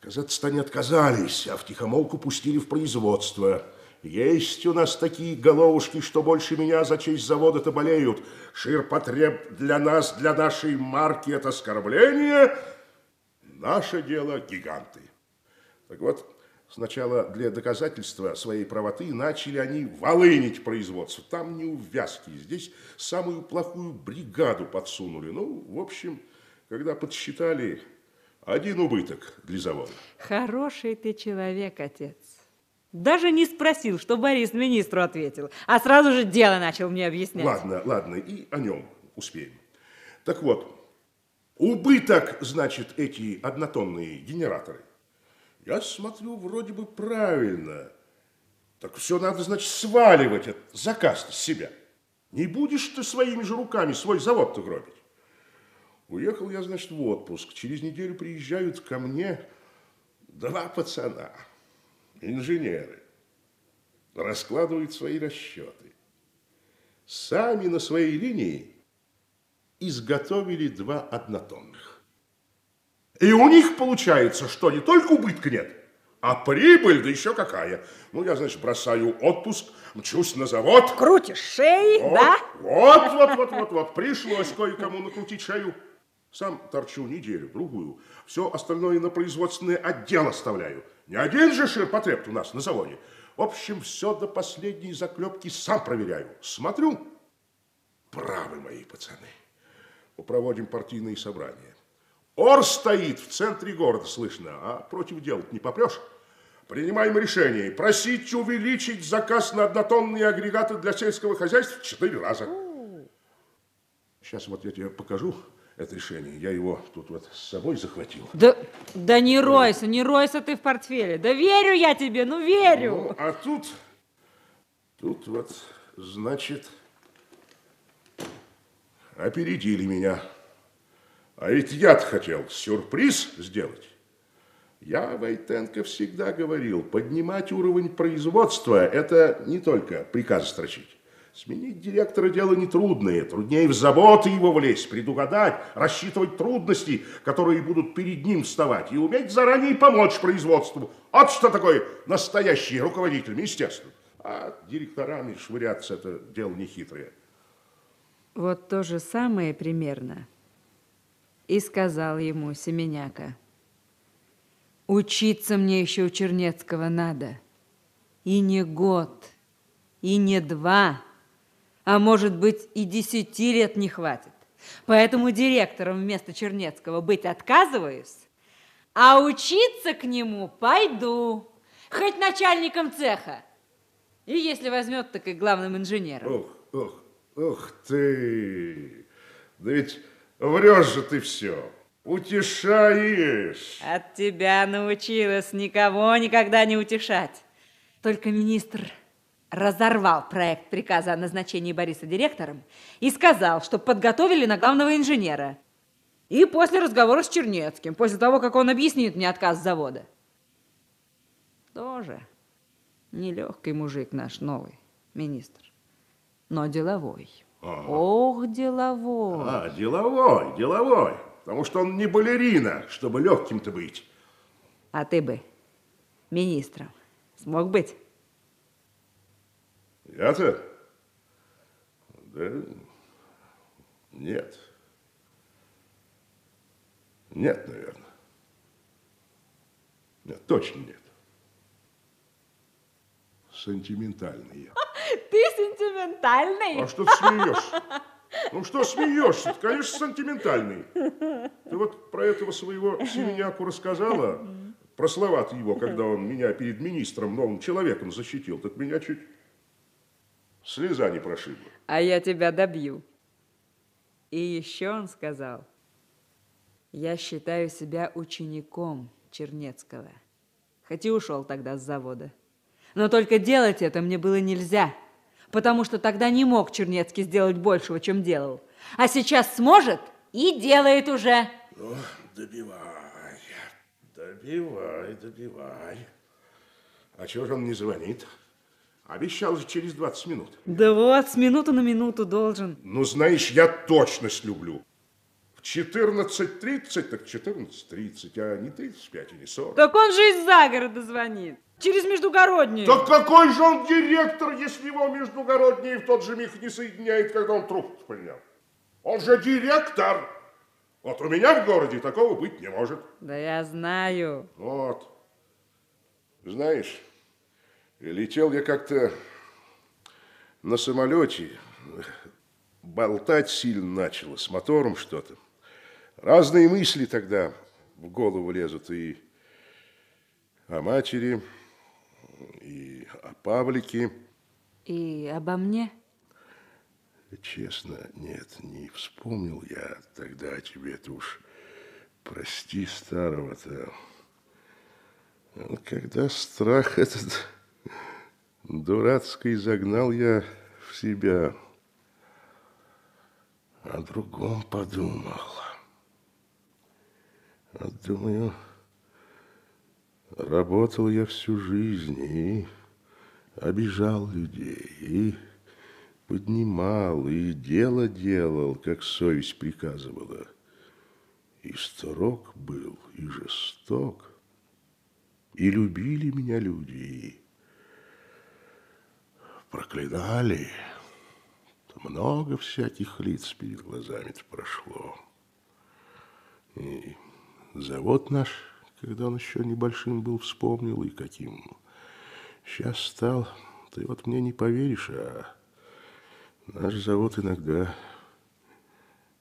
Отказаться-то они отказались, а втихомолку пустили в производство. Есть у нас такие головушки, что больше меня за честь завода-то болеют. Ширпотреб для нас, для нашей марки это оскорбление. Наше дело гиганты. Так вот, сначала для доказательства своей правоты начали они волынить производство. Там не увязки, здесь самую плохую бригаду подсунули. Ну, в общем, когда подсчитали, один убыток для завода. Хороший ты человек, отец. Даже не спросил, что Борис министру ответил, а сразу же дело начал мне объяснять. Ладно, ладно, и о нем успеем. Так вот, убыток, значит, эти однотонные генераторы. Я смотрю, вроде бы правильно. Так все надо, значит, сваливать этот заказ с себя. Не будешь ты своими же руками свой завод-то гробить. Уехал я, значит, в отпуск. Через неделю приезжают ко мне два пацана – инженеры раскладывают свои расчеты. Сами на своей линии изготовили два однотонных. И у них получается, что не только убытка нет, а прибыль, да еще какая. Ну, я, значит, бросаю отпуск, мчусь на завод. Крутишь шеи, вот, да? Вот, вот, вот, вот, вот. Пришлось кое-кому накрутить шею. Сам торчу неделю, другую. Все остальное на производственный отдел оставляю. Не один же ширпотреб у нас на заводе. В общем, все до последней заклепки сам проверяю. Смотрю, правы мои пацаны. Проводим партийные собрания. Ор стоит в центре города, слышно, а против делать не попрешь. Принимаем решение. Просить увеличить заказ на однотонные агрегаты для сельского хозяйства в четыре раза. Сейчас вот я тебе покажу это решение. Я его тут вот с собой захватил. Да, да не ройся, не ройся ты в портфеле. Да верю я тебе, ну верю. Ну, а тут, тут вот, значит, опередили меня. А ведь я хотел сюрприз сделать. Я, Войтенко, всегда говорил, поднимать уровень производства – это не только приказ строчить. Сменить директора дело нетрудное. Труднее в заботы его влезть, предугадать, рассчитывать трудности, которые будут перед ним вставать, и уметь заранее помочь производству. Вот что такое настоящий руководитель министерства. А директорами швыряться – это дело нехитрое. Вот то же самое примерно и сказал ему Семеняка. Учиться мне еще у Чернецкого надо. И не год, и не два, а может быть и десяти лет не хватит. Поэтому директором вместо Чернецкого быть отказываюсь, а учиться к нему пойду, хоть начальником цеха. И если возьмет, так и главным инженером. Ох, ох, ох ты! Да ведь врешь же ты все. Утешаешь. От тебя научилась никого никогда не утешать. Только министр разорвал проект приказа о назначении Бориса директором и сказал, что подготовили на главного инженера. И после разговора с Чернецким, после того, как он объяснит мне отказ завода. Тоже нелегкий мужик наш новый министр, но деловой. Ага. Ох, деловой. А, деловой, деловой. Потому что он не балерина, чтобы легким-то быть. А ты бы министром смог быть? Я-то? Да нет. Нет, наверное. Нет, точно нет. Сентиментальный я. Ты сентиментальный? А что ты смеешься? Ну что смеешься? Конечно, сентиментальный. Ты вот про этого своего Семеняку рассказала, про слова его, когда он меня перед министром, новым человеком защитил, так меня чуть слеза не прошибла. А я тебя добью. И еще он сказал, я считаю себя учеником Чернецкого. Хоть и ушел тогда с завода. Но только делать это мне было нельзя, потому что тогда не мог Чернецкий сделать большего, чем делал. А сейчас сможет и делает уже. Ну, добивай, добивай, добивай. А чего же он не звонит? Обещал же через 20 минут. Да вот, с минуты на минуту должен. Ну, знаешь, я точность люблю. В 14.30, так 14.30, а не 35 и не 40. Так он же из загорода звонит. Через междугороднюю. Так какой же он директор, если его междугородние в тот же миг не соединяет, когда он трубку поднял? Он же директор. Вот у меня в городе такого быть не может. Да я знаю. Вот. Знаешь, летел я как-то на самолете. Болтать сильно начало, с мотором что-то. Разные мысли тогда в голову лезут и о матери, и о Павлике. И обо мне? Честно, нет, не вспомнил я тогда о тебе. Это уж прости старого-то. Когда страх этот дурацкий загнал я в себя, о другом подумал. Думаю, Работал я всю жизнь и обижал людей, и поднимал, и дело делал, как совесть приказывала. И строг был, и жесток. И любили меня люди, и проклинали. Много всяких лиц перед глазами прошло. И завод наш когда он еще небольшим был, вспомнил, и каким сейчас стал. Ты вот мне не поверишь, а наш завод иногда